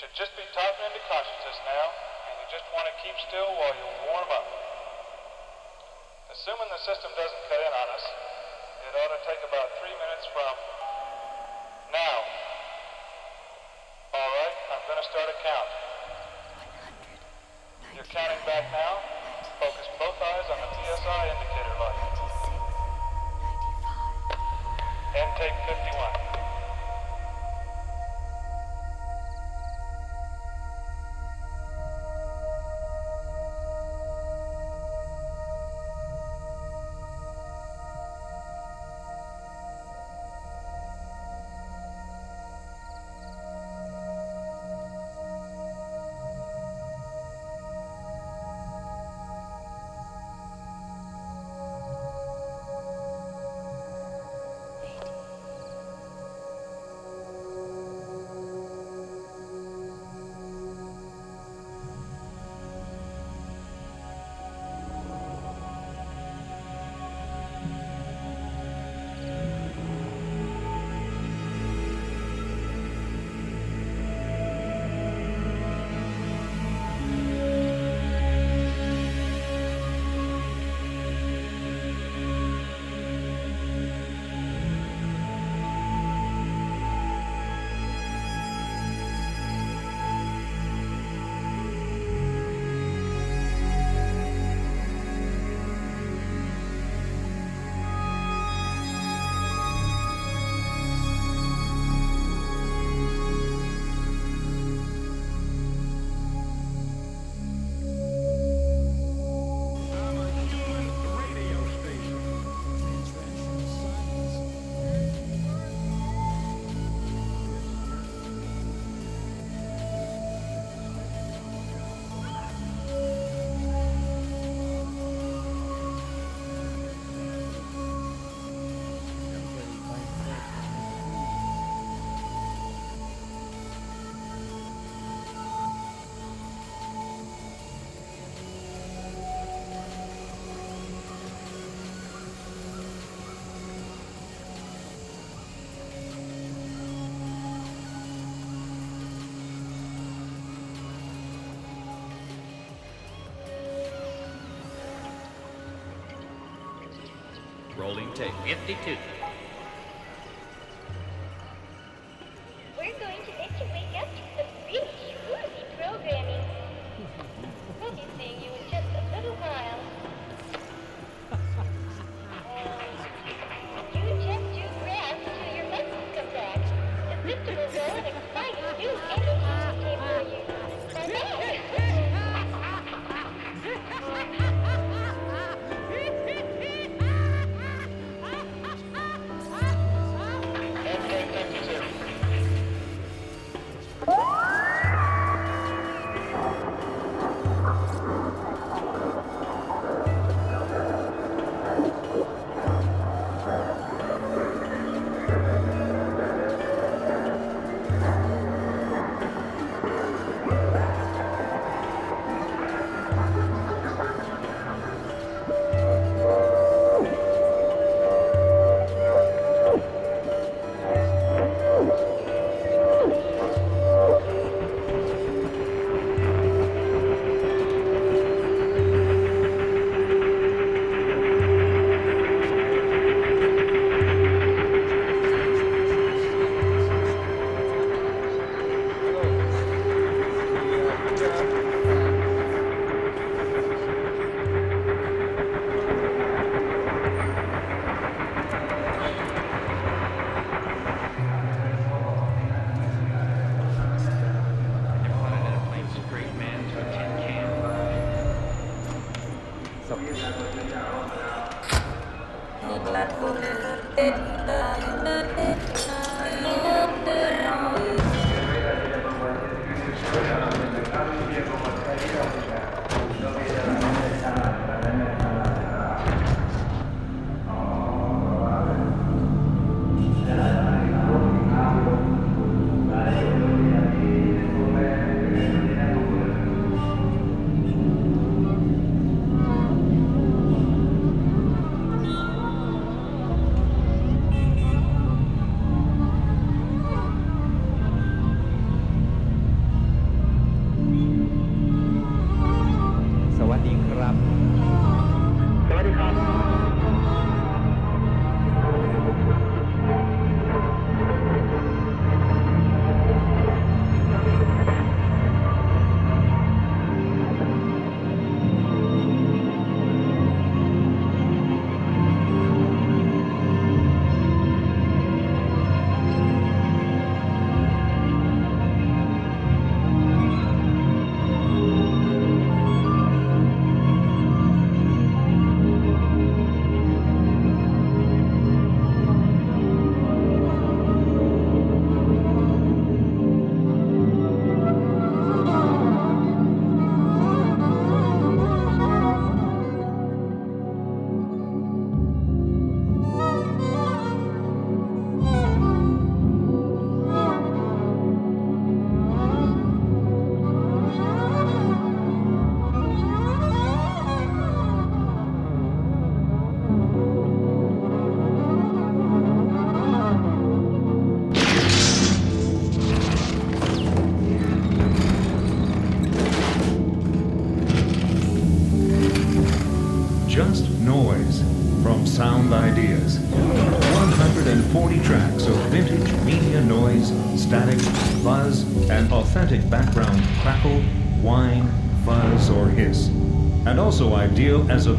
should just be topping into consciousness now, and you just want to keep still while you warm up. Assuming the system doesn't cut in on us, it ought to take about three minutes from now. All right, I'm going to start a count. You're counting back now. Focus both eyes on the PSI indicator light. Intake 51. Rolling tape. 52.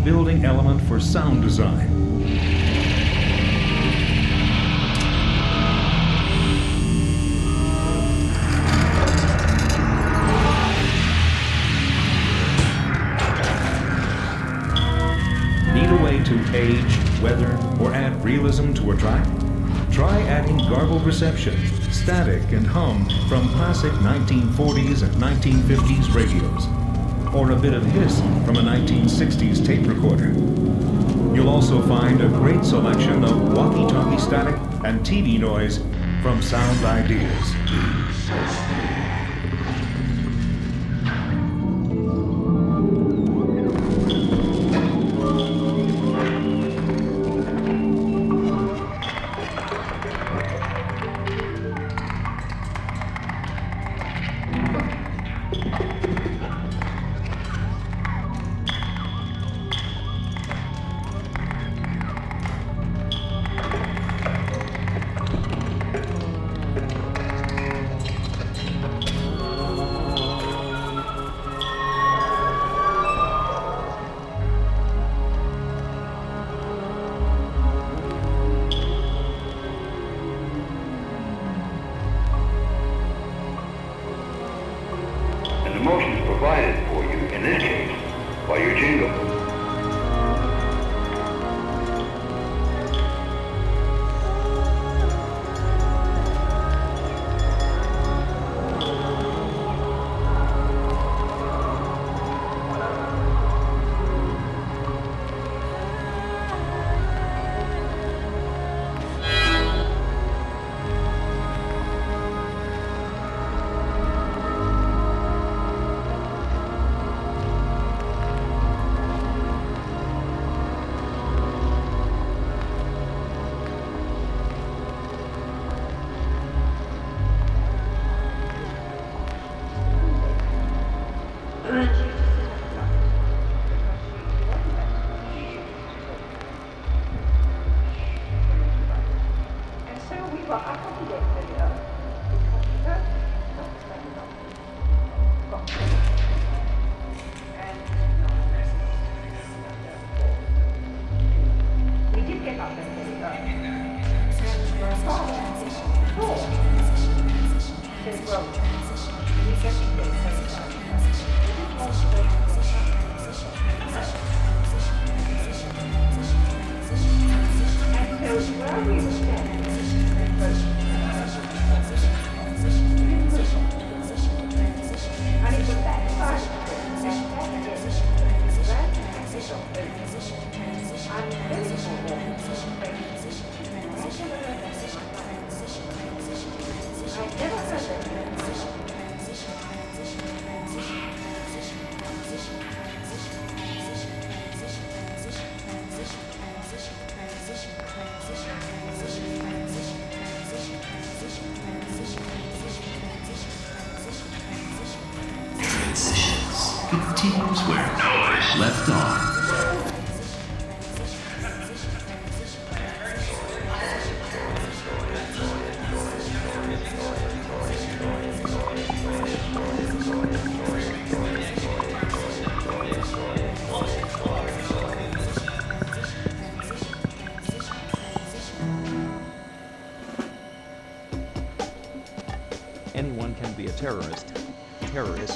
Building element for sound design. Need a way to age, weather, or add realism to a track? Try adding garbled reception, static, and hum from classic 1940s and 1950s radios, or a bit of hiss from a 1960s tape recorder. You'll also find a great selection of walkie-talkie static and TV noise from Sound Ideas. And so we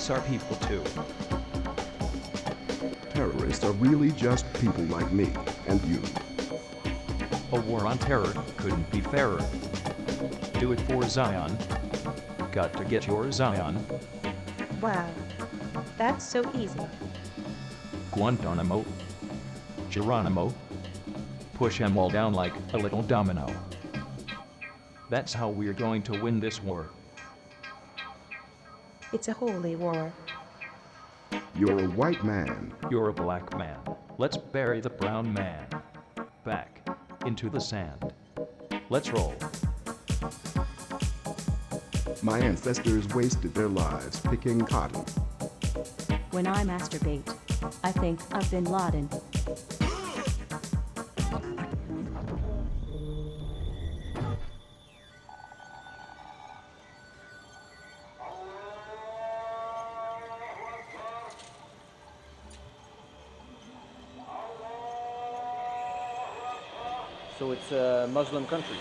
Terrorists are people too. Terrorists are really just people like me and you. A war on terror couldn't be fairer. Do it for Zion. Got to get your Zion. Wow, that's so easy. Guantanamo. Geronimo. Push Push 'em all down like a little domino. That's how we're going to win this war. It's a holy war. You're a white man. You're a black man. Let's bury the brown man. Back into the sand. Let's roll. My ancestors wasted their lives picking cotton. When I masturbate, I think of Bin Laden. Muslim country.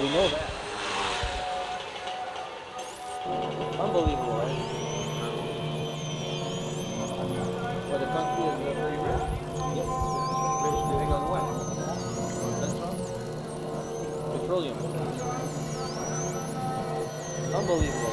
We know that. Unbelievable, right? But the country is very rich. Rich living on what? Petroleum. Unbelievable,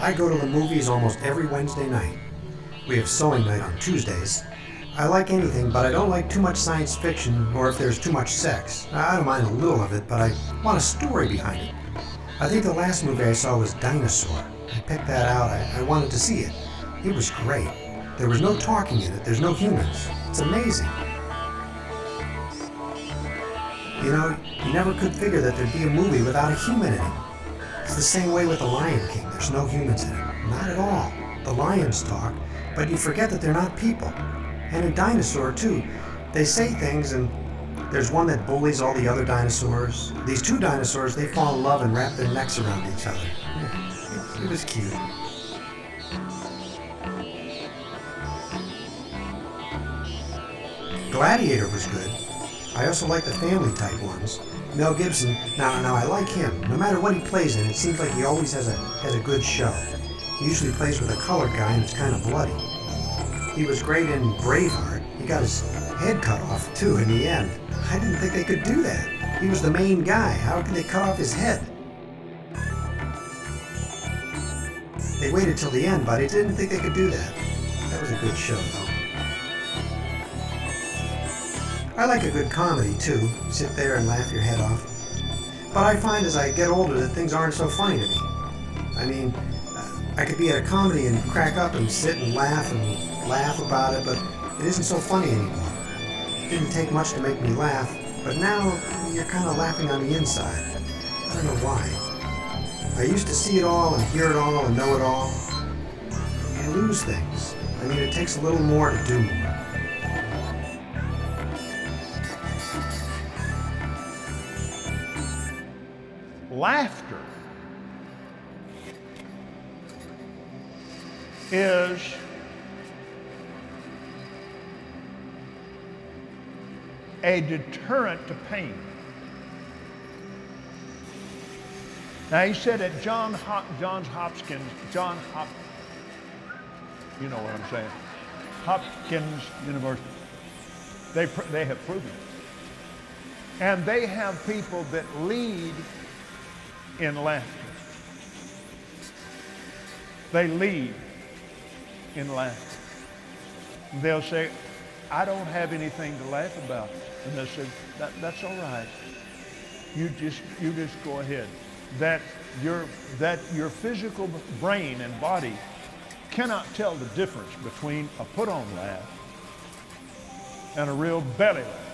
I go to the movies almost every Wednesday night. We have sewing night on Tuesdays. I like anything, but I don't like too much science fiction or if there's too much sex. I don't mind a little of it, but I want a story behind it. I think the last movie I saw was Dinosaur. I picked that out. I, I wanted to see it. It was great. There was no talking in it. There's no humans. It's amazing. You know, you never could figure that there'd be a movie without a human in it. It's the same way with The Lion King. There's no humans in it. Not at all. The lions talk, but you forget that they're not people. And a dinosaur, too. They say things, and there's one that bullies all the other dinosaurs. These two dinosaurs, they fall in love and wrap their necks around each other. It was cute. Gladiator was good. I also like the family type ones. Mel Gibson, now now I like him. No matter what he plays in, it seems like he always has a has a good show. He usually plays with a colored guy and it's kind of bloody. He was great in Braveheart. He got his head cut off too in the end. I didn't think they could do that. He was the main guy. How could they cut off his head? They waited till the end, but I didn't think they could do that. That was a good show, though. I like a good comedy too. Sit there and laugh your head off. But I find as I get older that things aren't so funny to me. I mean, I could be at a comedy and crack up and sit and laugh and laugh about it, but it isn't so funny anymore. It didn't take much to make me laugh, but now you're kind of laughing on the inside. I don't know why. I used to see it all and hear it all and know it all. You lose things. I mean, it takes a little more to do more. Laughter is a deterrent to pain. Now he said at John Johns Hopkins, John Hop, you know what I'm saying, Hopkins University. They they have proven it, and they have people that lead in laughter. They lead in laughter. They'll say, I don't have anything to laugh about. And they'll say, that, that's all right. You just, you just go ahead. That your, that your physical brain and body cannot tell the difference between a put-on laugh and a real belly laugh.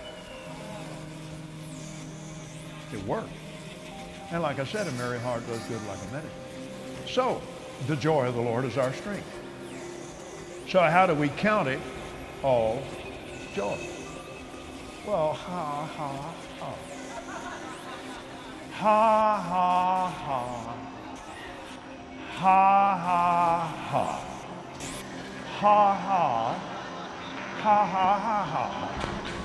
It works. And like I said, a merry heart does good like a medicine. So, the joy of the Lord is our strength. So, how do we count it all joy? Well, ha, ha, ha. Ha, ha, ha. Ha, ha, ha. Ha, ha. Ha, ha, ha, ha.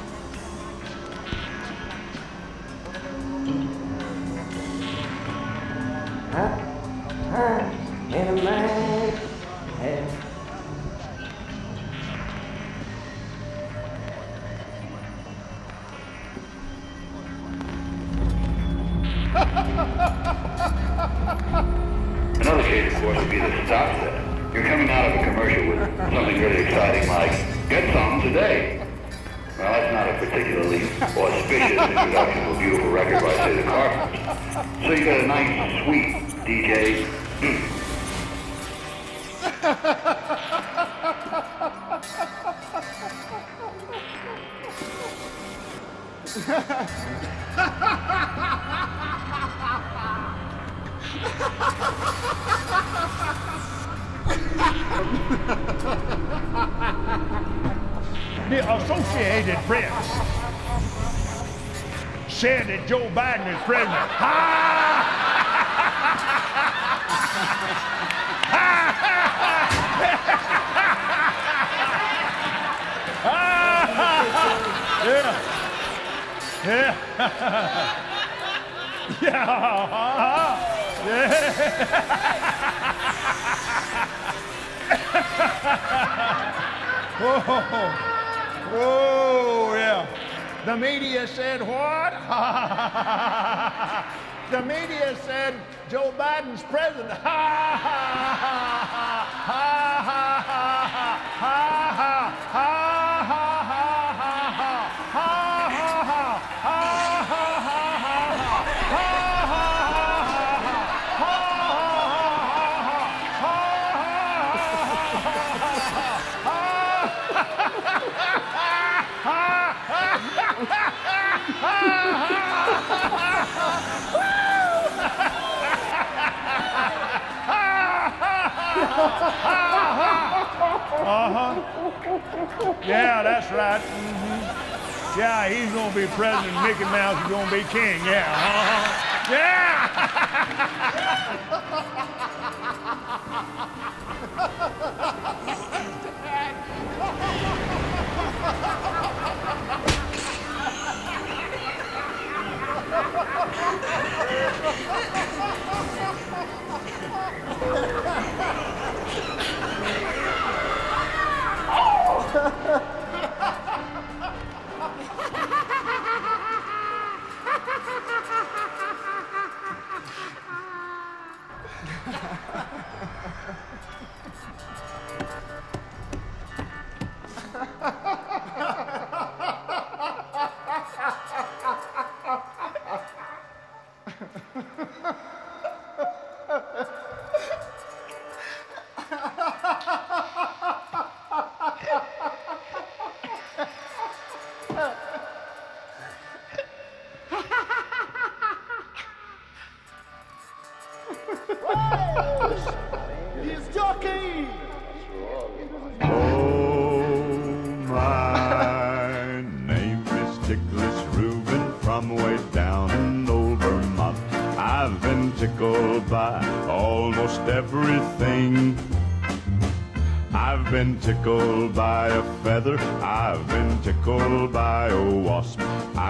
I, I am a man. DJ. The Associated Press said that Joe Biden is president. yeah. Oh, oh, yeah. The media said what? the media said Joe Biden's president. Uh-huh. Yeah, that's right. Mm-hmm. Yeah, he's gonna be president. Mickey Mouse is gonna be king. Yeah. Uh-huh. Yeah. He's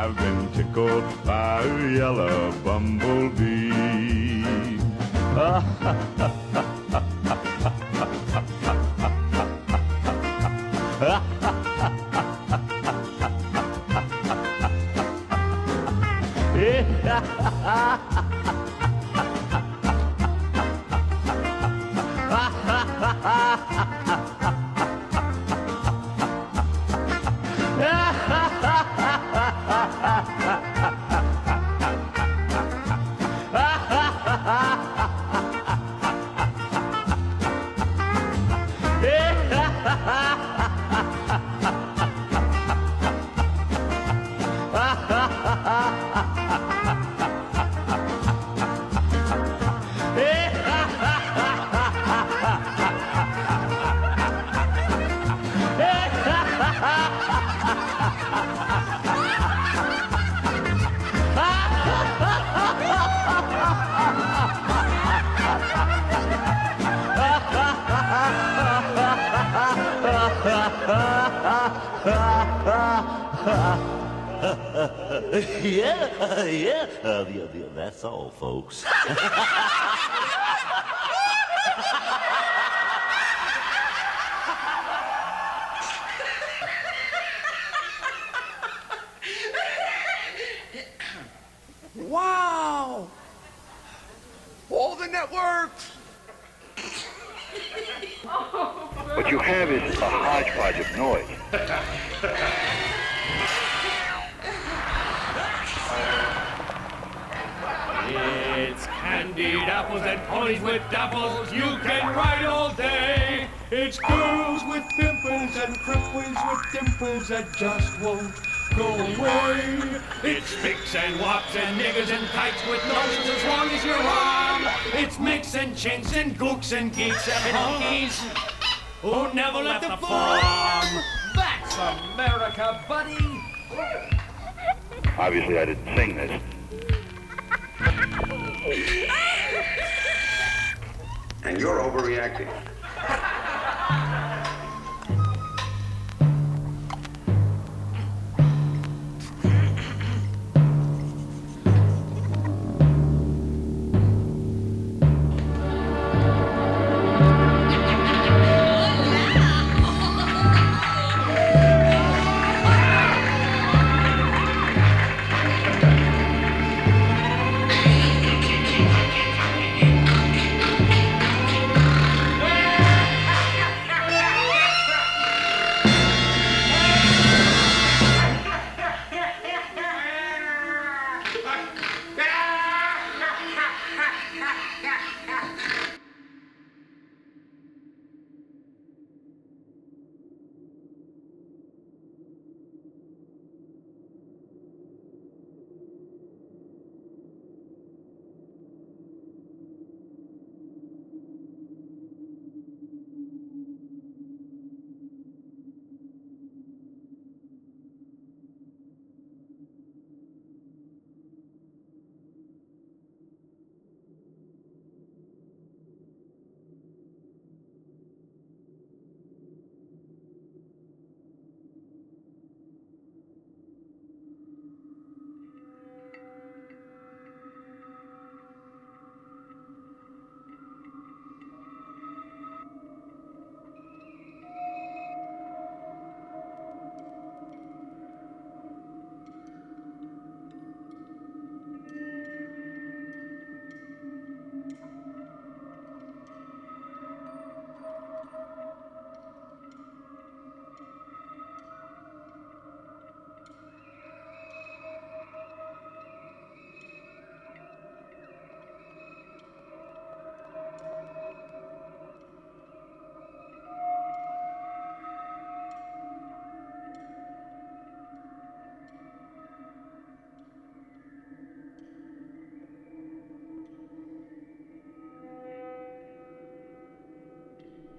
I've been tickled by a yellow bumblebee. candied apples and ponies with dapples. You can ride all day. It's girls with pimples and cripples with dimples that just won't go away. It's mix and wops and niggers and kites with noses as long as you're on. It's mix and chinks and gooks and geeks and honkies who never left the farm. That's America, buddy! Obviously, I didn't sing this. And you're overreacting.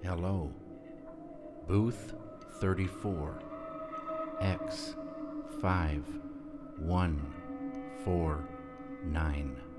Hello. Booth 34. X 5149.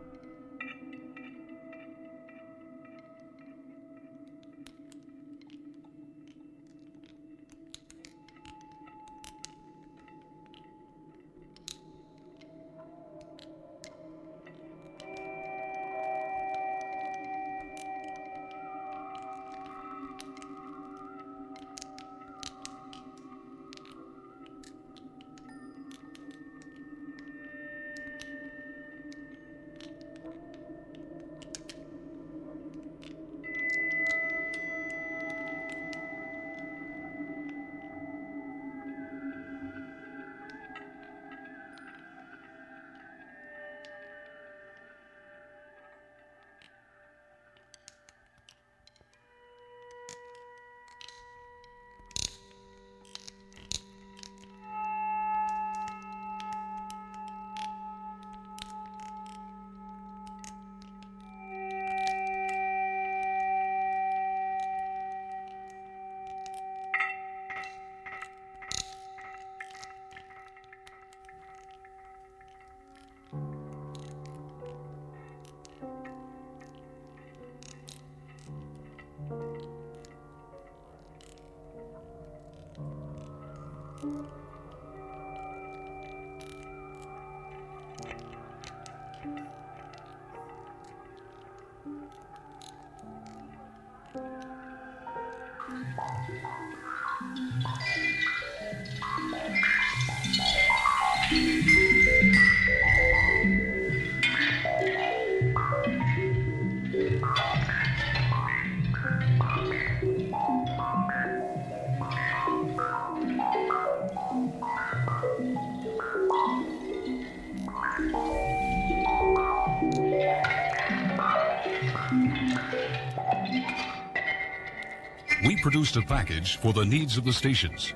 Produced a package for the needs of the stations.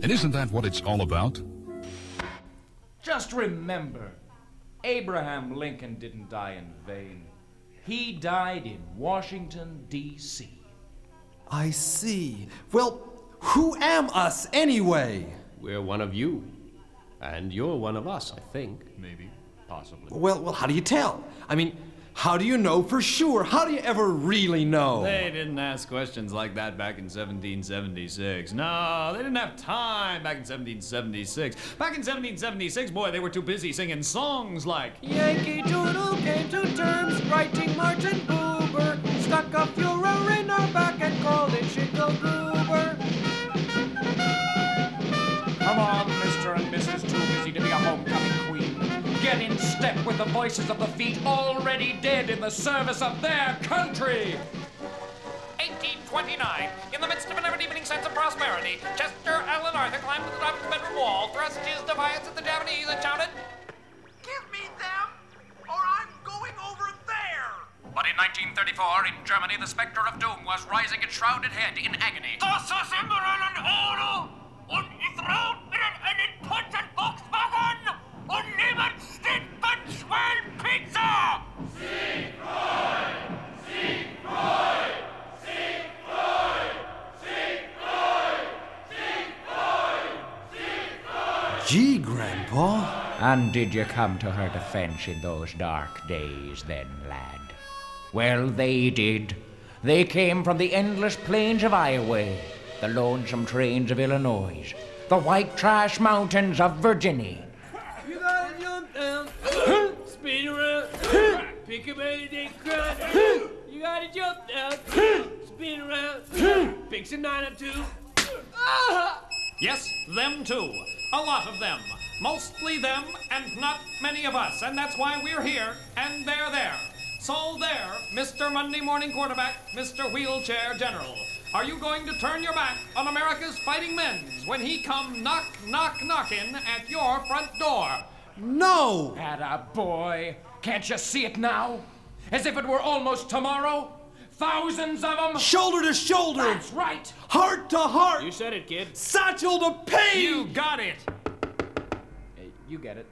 And isn't that what it's all about? Just remember, Abraham Lincoln didn't die in vain. He died in Washington, D.C. I see. Well, who am us anyway? We're one of you. And you're one of us, I think. Maybe. Possibly. Well, well, how do you tell? I mean, how do you know for sure? How do you ever really know? They didn't ask questions like that back in 1776. No, they didn't have time back in 1776. Back in 1776, boy, they were too busy singing songs like Yankee Doodle came to terms, writing Martin Buber. Stuck a Fuhrer in our back and called it Shingle Get in step with the voices of the feet already dead in the service of their country. 1829. In the midst of an ever-deepening sense of prosperity, Chester Alan Arthur climbed to the top of the bedroom wall, thrust his defiance at the Japanese, and shouted, Give me them, or I'm going over there! But in 1934, in Germany, the specter of doom was rising its shrouded head in agony. Das ist immer ein Auto und ich raut mir einen Volkswagen und niemand steht Pizza! Sieg frei! Sieg frei! Sieg frei! Sieg frei! Sieg frei! Sieg frei! Gee, Grandpa. And did you come to her defense in those dark days then, lad? Well, they did. They came from the endless plains of Iowa, the lonesome trains of Illinois, the white trash mountains of Virginia. Spin around, pick a belly crunch. You gotta jump down, spin around, pick some nine or two. Yes, them too. A lot of them. Mostly them, and not many of us. And that's why we're here, and they're there. So there, Mr. Monday Morning Quarterback, Mr. Wheelchair General. Are you going to turn your back on America's fighting men when he come knock, knock, knocking at your front door? No! Atta boy. Can't you see it now? As if it were almost tomorrow? Thousands of them. Shoulder to shoulder. That's right. Heart to heart. You said it, kid. Satchel to pay. You got it. Hey, you get it.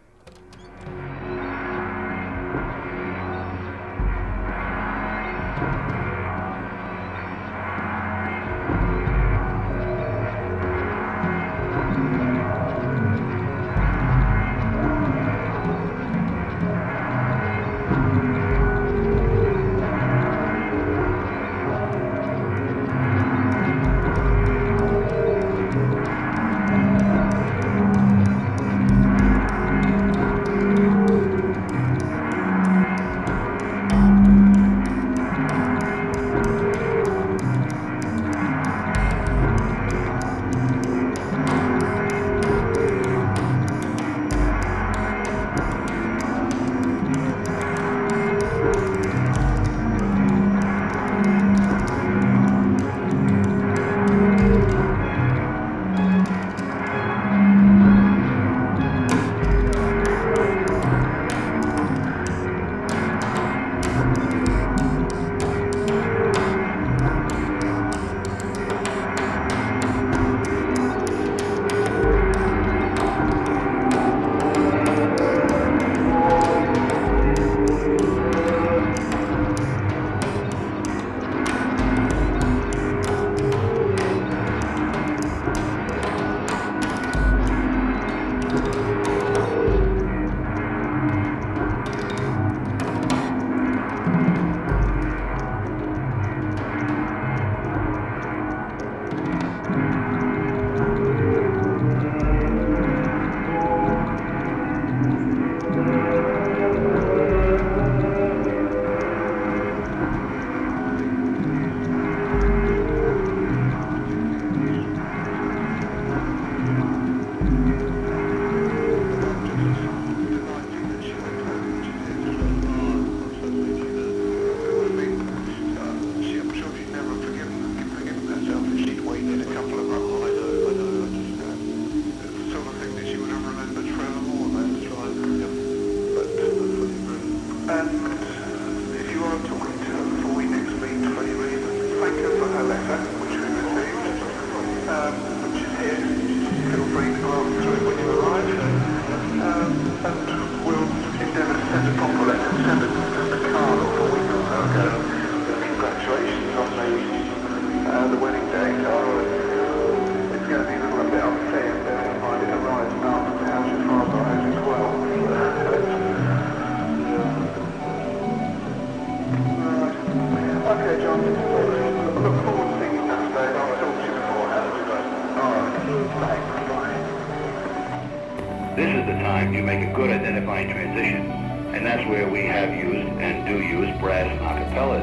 This is the time you make a good identifying transition, and that's where we have used and do use brass and acapellas.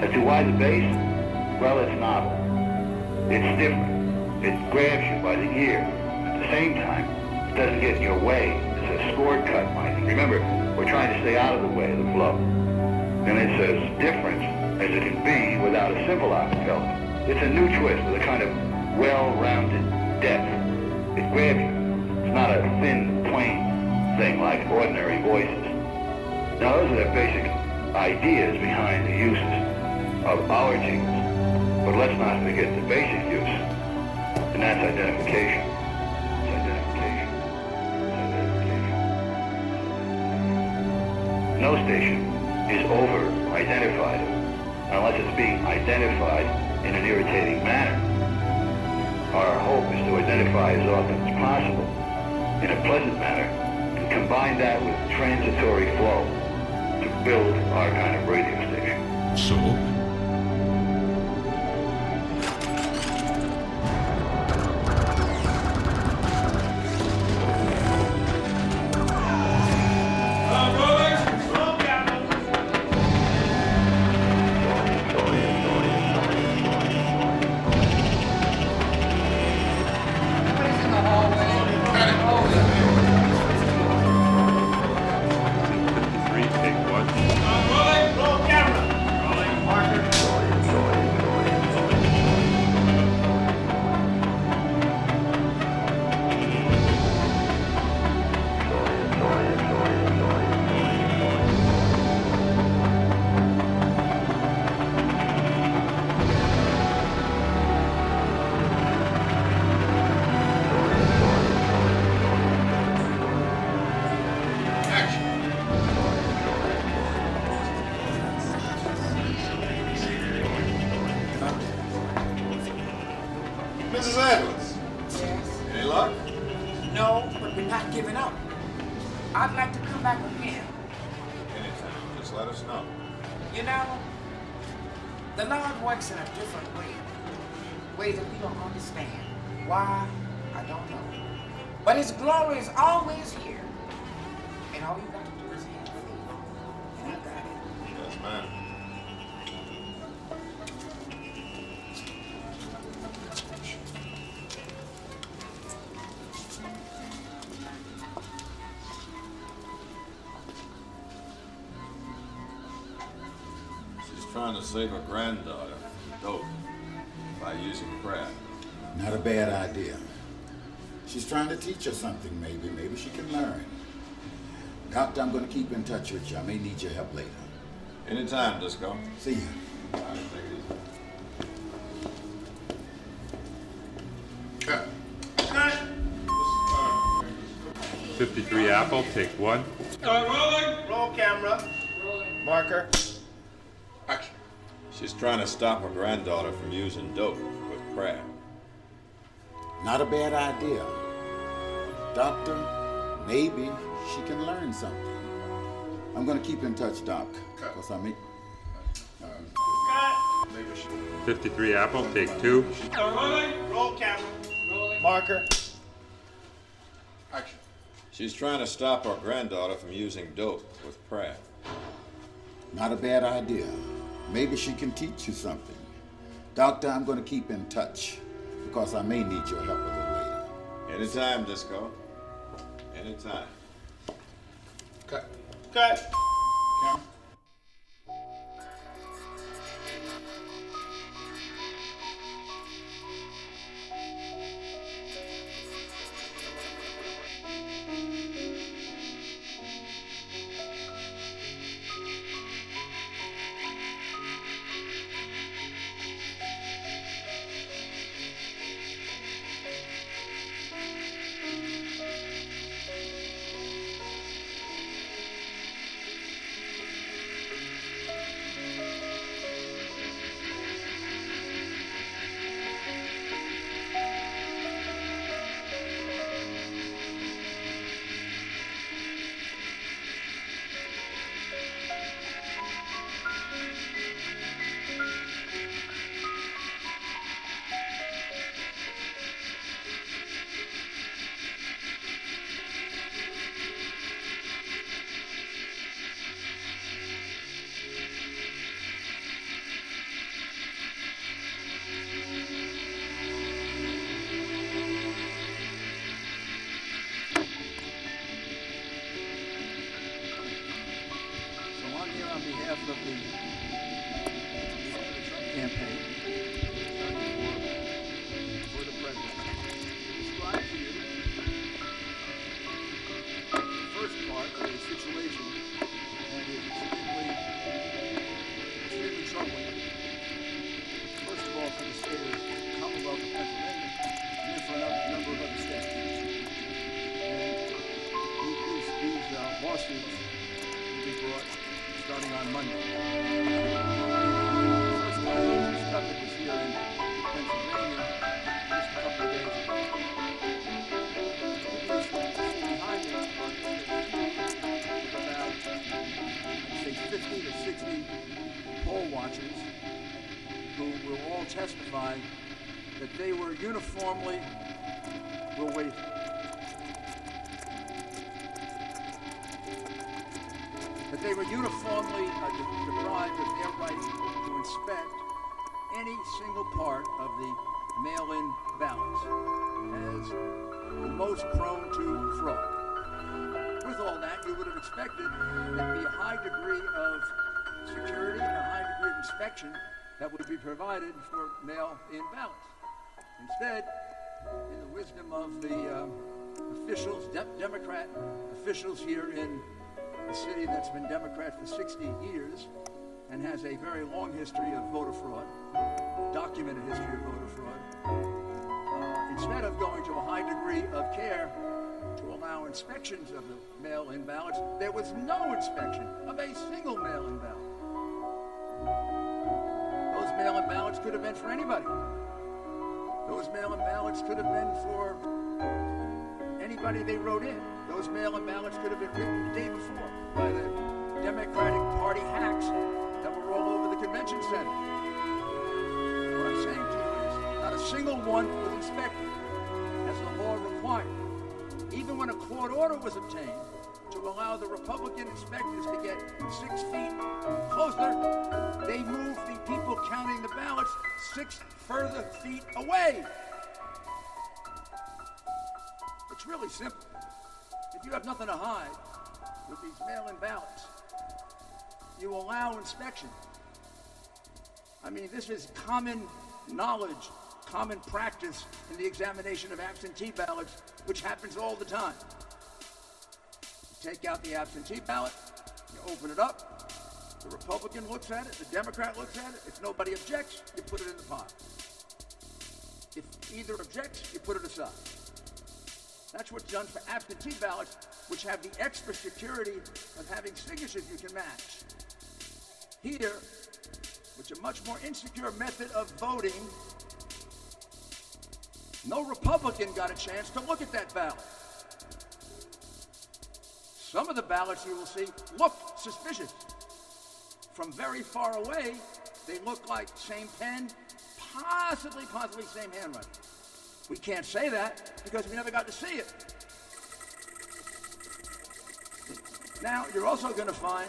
As to why the bass? Well, it's novel. It's different. It grabs you by the ear. At the same time, it doesn't get in your way. It's a scored cut binding. Remember, we're trying to stay out of the way of the flow. And it's as different as it can be without a simple acapella. It's a new twist with a kind of well-rounded depth. It grabs you. Not a thin, plain thing like ordinary voices. Now, those are the basic ideas behind the uses of our jingles. But let's not forget the basic use, and that's identification. It's identification. It's identification. No station is over-identified unless it's being identified in an irritating manner. Our hope is to identify as often as possible in a pleasant manner and combine that with transitory flow to build our kind of radio station. So, save her granddaughter from dope by using crack. Not a bad idea. She's trying to teach her something, maybe. Maybe she can learn. Doctor, I'm going to keep in touch with you. I may need your help later. Anytime, Disco. See you. All right, take it easy. Fifty-three Apple, take one. Uh, rolling. Roll camera. Marker. Action. She's trying to stop her granddaughter from using dope with crack. Not a bad idea. Doctor, maybe she can learn something. I'm going to keep in touch, Doc. Because I may. Fifty-three Apple, take two. Rolling. Roll camera. Marker. Action. She's trying to stop her granddaughter from using dope with crack. Not a bad idea. Maybe she can teach you something. Doctor, I'm going to keep in touch because I may need your help a little later. Anytime, Disco. Anytime. Cut. Cut. So campaign, that would be provided for mail-in ballots. Instead, in the wisdom of the um, officials, de- Democrat officials here in a city that's been Democrat for 60 years and has a very long history of voter fraud, documented history of voter fraud. Uh, instead of going to a high degree of care to allow inspections of the mail-in ballots, there was no inspection of a single mail-in ballot. Mail-in ballots could have been for anybody. Those mail-in ballots could have been for anybody they wrote in. Those mail-in ballots could have been written the day before by the Democratic Party hacks that were all over the convention center. What I'm saying to you is, not a single one was inspected, as the law required. Even when a court order was obtained to allow the Republican inspectors to get six feet closer, they move the people counting the ballots six further feet away. It's really simple. If you have nothing to hide with these mail-in ballots, you allow inspection. I mean, this is common knowledge, common practice in the examination of absentee ballots, which happens all the time. Take out the absentee ballot, you open it up, the Republican looks at it, the Democrat looks at it. If nobody objects, you put it in the pot. If either objects, you put it aside. That's what's done for absentee ballots, which have the extra security of having signatures you can match. Here, which a much more insecure method of voting, no Republican got a chance to look at that ballot. Some of the ballots you will see look suspicious. From very far away, they look like same pen, possibly, possibly same handwriting. We can't say that because we never got to see it. Now, you're also going to find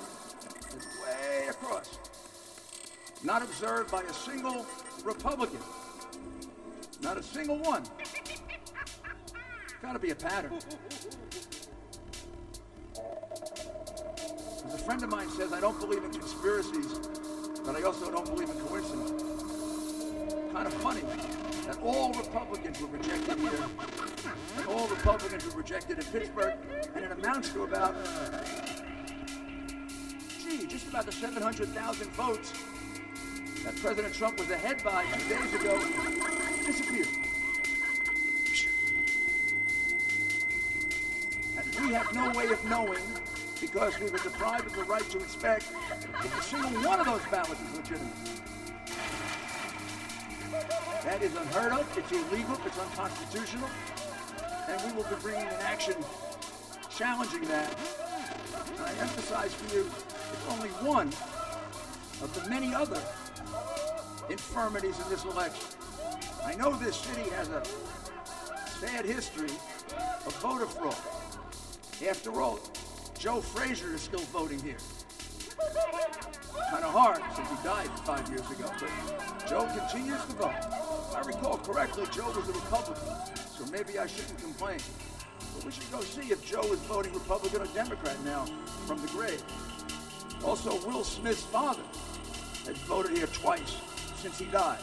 that way across, not observed by a single Republican, not a single one. It's Got to be a pattern. Friend of mine says, I don't believe in conspiracies, but I also don't believe in coincidence. Kind of funny that all Republicans were rejected here, and all Republicans were rejected in Pittsburgh, and it amounts to about, gee, just about the 700,000 votes that President Trump was ahead by two days ago disappeared. And we have no way of knowing, because we were deprived of the right to inspect, a single one of those ballots is legitimate. That is unheard of, it's illegal, it's unconstitutional, and we will be bringing an action challenging that. And I emphasize for you, it's only one of the many other infirmities in this election. I know this city has a sad history of voter fraud. After all, Joe Frazier is still voting here. Kind of hard since he died five years ago, but Joe continues to vote. If I recall correctly, Joe was a Republican, so maybe I shouldn't complain. But we should go see if Joe is voting Republican or Democrat now from the grave. Also, Will Smith's father has voted here twice since he died.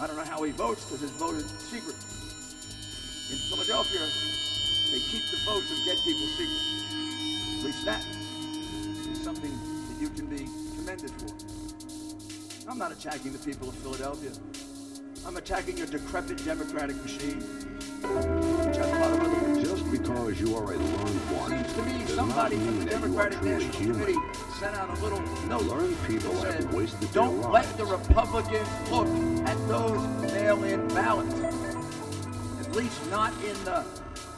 I don't know how he votes because his vote is secret. In Philadelphia, they keep the votes of dead people secret. At least that is something that you can be commended for. I'm not attacking the people of Philadelphia. I'm attacking a decrepit democratic machine. Which has a lot of other. Just because you are a learned one Seems to me somebody from the that you are Democratic National human. Committee sent out a little note. Learned people that have wasted their Don't lives. let the Republicans look at those mail-in ballots. At least not in the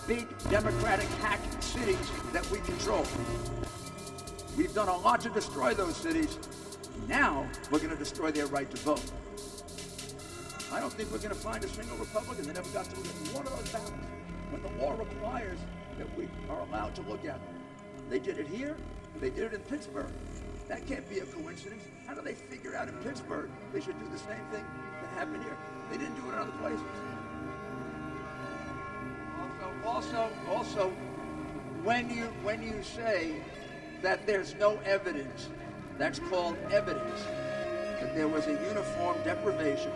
big Democratic hacked cities that we control. We've done a lot to destroy those cities. Now we're going to destroy their right to vote. I don't think we're going to find a single Republican that ever got to at one of those ballots when the law requires that we are allowed to look at them. They did it here. They did it in Pittsburgh. That can't be a coincidence. How do they figure out in Pittsburgh they should do the same thing that happened here? They didn't do it in other places. Also, also, when you when you say that there's no evidence, that's called evidence that there was a uniform deprivation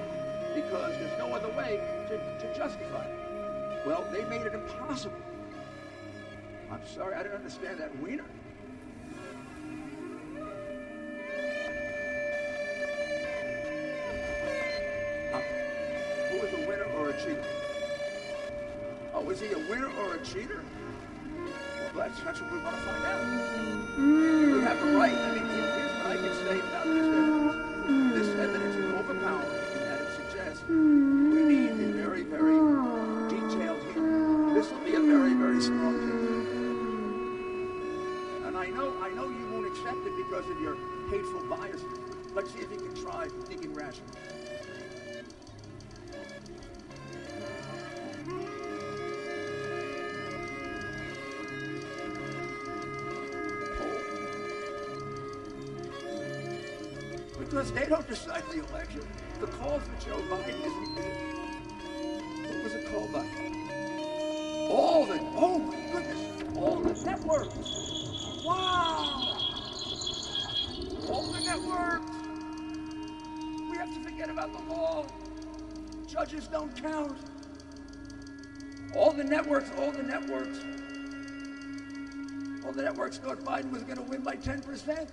because there's no other way to, to justify it. Well, they made it impossible. I'm sorry, I didn't understand that. Wiener? Uh, who is a winner or a cheater? Oh, was he a winner or a cheater? Well, that's, that's what we want to find out. Mm. We have a right. I mean, here's what I can say about this evidence. This evidence is overpowering and it suggests we need a very, very detailed hearing. This will be a very, very strong case. And I know, I know you won't accept it because of your hateful bias. Let's see if you can try thinking rationally. Because they don't decide the election. The call for Joe Biden isn't. isn't what was it called by? All the. Oh my goodness! All the networks. Wow! All the networks. We have to forget about the law. Judges don't count. All the networks. All the networks. All the networks thought Biden was going to win by 10%.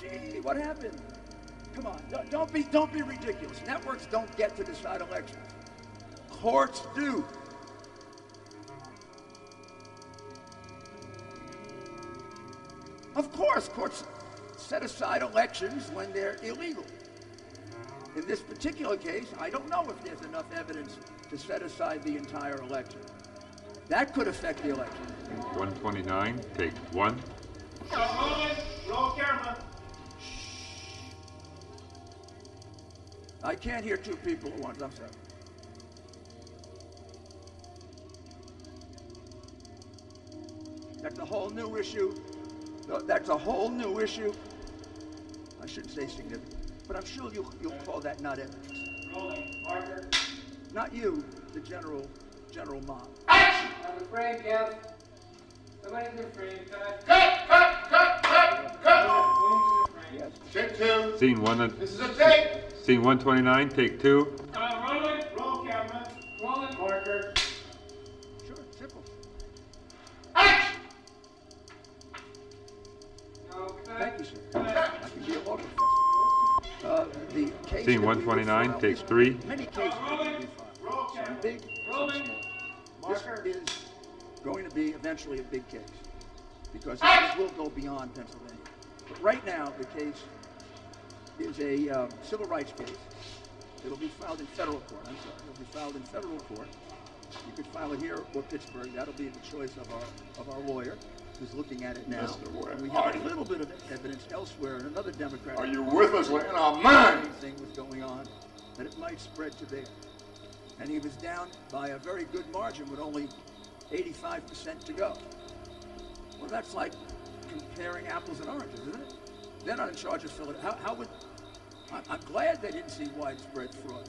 Gee, what happened? Come on, don't- don't be don't be ridiculous. Networks don't get to decide elections. Courts do. Of course, courts set aside elections when they're illegal. In this particular case, I don't know if there's enough evidence to set aside the entire election. That could affect the election. 129, take one. Roll camera. I can't hear two people at once. I'm sorry. That's a whole new issue. That's a whole new issue. I shouldn't say significant, but I'm sure you'll, you'll call that not evidence. Rolling. Marker. Not you, the general, general mob. On the frame, Kev. Somebody's in the frame. Cut. Cut, cut, cut, cut, cut. Yes. Take two. Scene one. This is a tape. Scene 129, take two. Uh, rolling. Roll camera. Rolling. Marker. Sure, simple. Thank you, sir. I can be a law. Uh, the case Scene 129, takes three. Many cases that we filed. Some big, some small. This is going to be eventually a big case because it will go beyond Pennsylvania. But right now, the case is a um, civil rights case. It'll be filed in federal court. I'm sorry, it'll be filed in federal court. You could file it here or Pittsburgh. That'll be the choice of our of our lawyer who's looking at it now. Mr. Ware, And we are have a you- little bit of evidence elsewhere in another Democratic. Are you with us? We're in our minds. Thing was going on that it might spread to there. And he was down by a very good margin with only 85% to go. Well, that's like comparing apples and oranges, isn't it? They're not in charge of Philadelphia. How, how would... I'm glad they didn't see widespread fraud.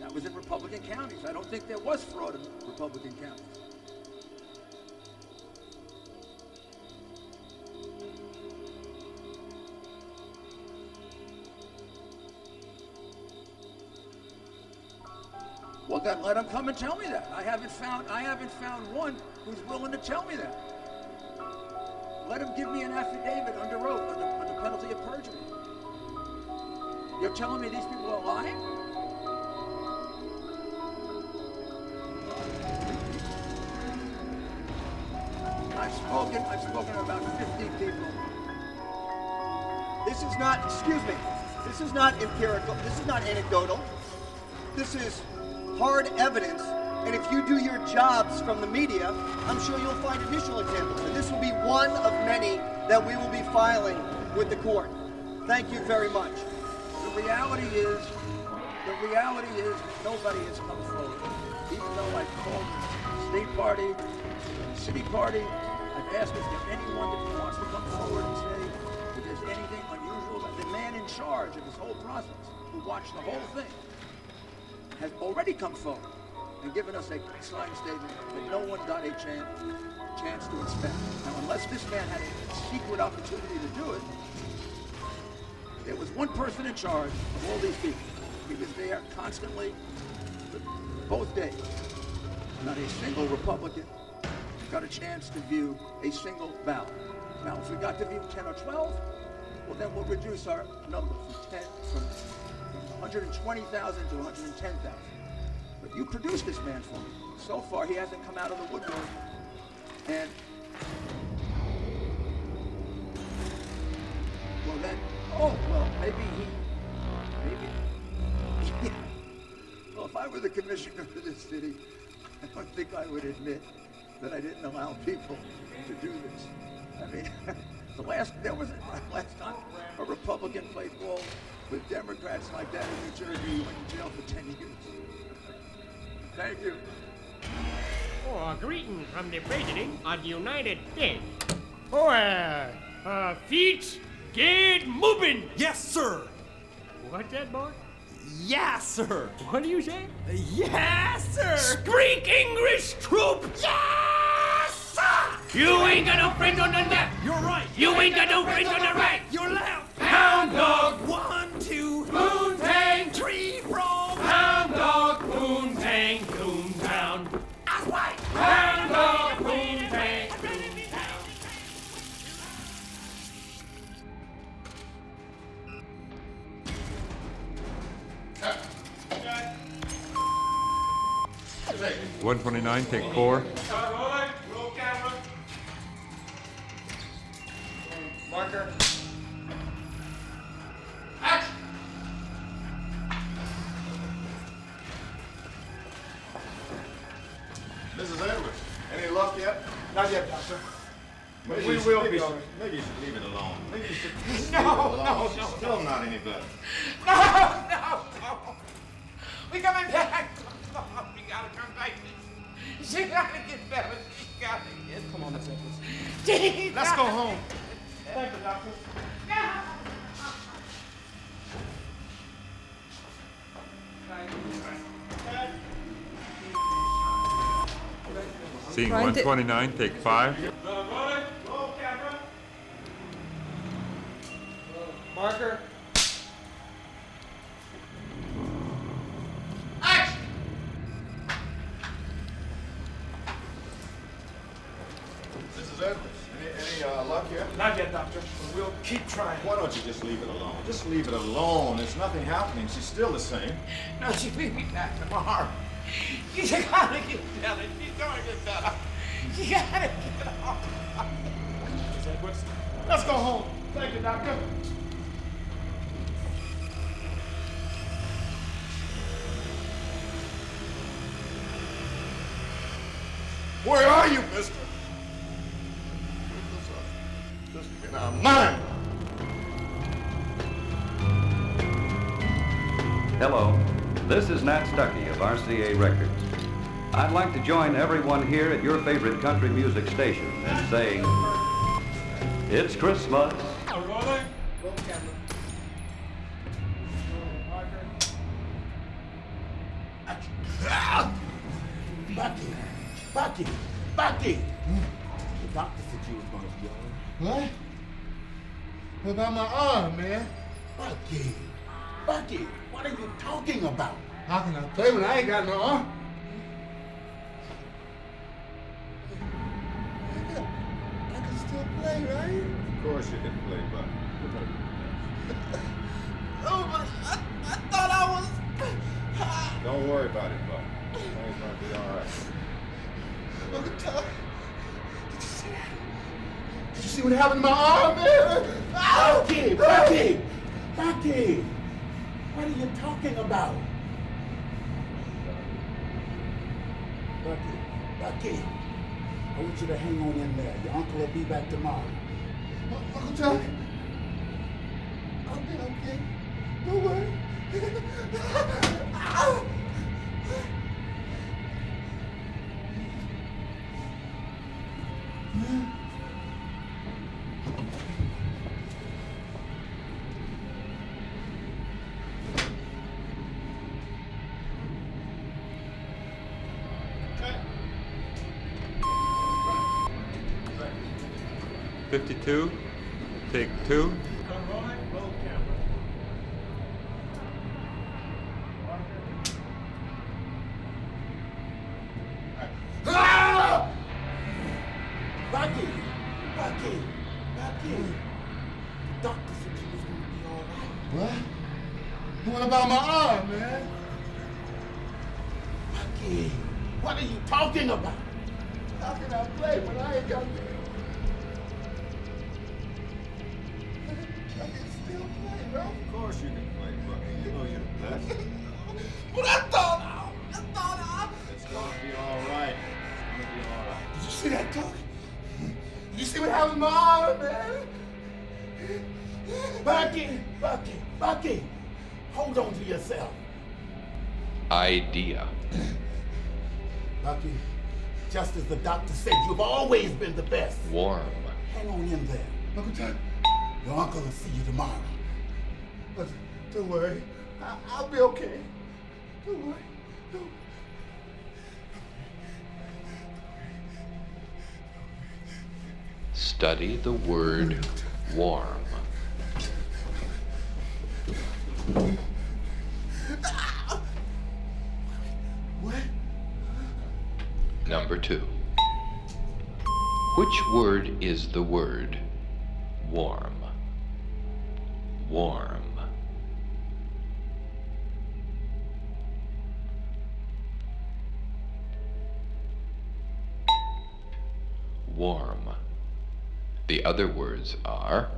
That was in Republican counties. I don't think there was fraud in Republican counties. Well, then let them come and tell me that. I haven't found I haven't found one who's willing to tell me that. Let him give me an affidavit under oath, under, under penalty of perjury. You're telling me these people are lying? I've spoken. I've spoken to about 50 people. This is not, excuse me, this is not empirical, this is not anecdotal. This is hard evidence, and if you do your jobs from the media, I'm sure you'll find additional examples. And this will be one of many that we will be filing with the court. Thank you very much. The reality is, the reality is nobody has come forward. Even though I've called the state party, the city party, I've asked if there's anyone that wants to come forward and say if there's anything unusual. The man in charge of this whole process, who watched the whole thing, has already come forward and given us a signed statement that no one got a chance, chance to inspect. Now, unless this man had a secret opportunity to do it, there was one person in charge of all these people. He was there constantly, both days. Not a single Republican got a chance to view a single ballot. Now, if we got to view 10 or 12, well, then we'll reduce our number from 10, from, from 120,000 to 110,000. But you produced this man for me. So far, he hasn't come out of the woodwork. And well, then, oh, well, maybe he, maybe. Yeah. well, if I were the commissioner of this city, I don't think I would admit that I didn't allow people to do this. I mean, The last there was a, last time a Republican played ball with Democrats like that in New Jersey, he went to jail for ten years. Thank you. Oh, greeting from the President of the United States. Oh, uh, uh, feet, get moving. Yes, sir. What's that, boy? Yes, sir. What do you say? Yes, sir. Speak English, troop. Yes, sir. You ain't got no friends on the left. You're right. You ain't got no friends on the right. You're left. Hound dog. One, two, Poontang. three, roll. Hound dog. Poontang. Toontown. That's right. Hound dog. Poontang. 129, take four. 29, take five. Marker. Action! This is Edwards. Any, uh, luck yet? Not yet, Doctor. We'll keep trying. Why don't you just leave it alone? Just leave it alone. There's nothing happening. She's still the same. No, she beat me back to my heart. You She gotta get off. Miss Edwards. Let's go home. Thank you, Doctor. Where are you, mister? Just get our mind. Hello, this is Nat Stuckey of RCA Records. I'd like to join everyone here at your favorite country music station in saying, It's Christmas. What? What about my arm, man? Bucky! Bucky! What are you talking about? How can I play when I ain't got no arm? Play, right? Of course you can play, Buck. Oh, but I, I thought I was. Don't worry about it, Buck. Things gonna be all right. Uncle Tom, did you see that? Did you see what happened to my arm, man? Bucky! Bucky! Bucky! What are you talking about? Bucky, Bucky, I want you to hang on in there. Your uncle will be back tomorrow. Uh, uncle Tom, I'll be okay. Don't worry. Ow! Fifty-two, take two. Ah! Bucky! Bucky! Bucky! The doctor said you was gonna be all right. What? What about my arm, man? Bucky! What are you talking about? How can I play when I ain't got Of course you can play, Buck. You know you're the best. But I thought I, I thought I. It's gonna be all right. It's gonna be all right. Did you see that, Doc? Did you see what happened to my arm, man? Bucky, Bucky, Bucky, hold on to yourself. Idea. Bucky, just as the doctor said, you've always been the best. Warm. Hang on in there. Uncle Tut, Your uncle will see you tomorrow. But don't worry. I, I'll be okay. Don't worry. Don't Study the word warm. What? Number two. Which word is the word warm? Warm. Warm. The other words are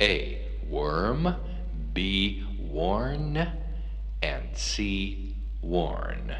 A. Worm, B. Worn, and C. Worn.